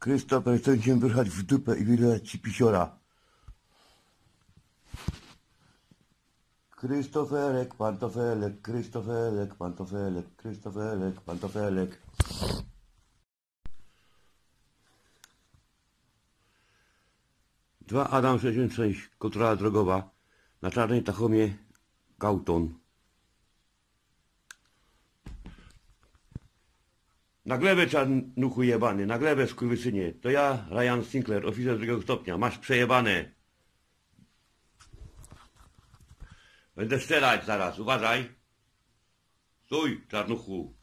Krzysztofer, chcę cię wychać w dupę i wylać ci pisiora. Krzysztoferek, pantofelek, Krzysztofelek, pantofelek, Krzysztofelek, pantofelek. Dwa Adam 66, kontrola drogowa, na czarnej tachomie Gauton. Na glebę czarnuchu jebany, na glebę skurwysynie. To ja, Ryan Sinclair, oficer drugiego stopnia. Masz przejebane. Będę strzelać zaraz, uważaj. Stój, czarnuchu.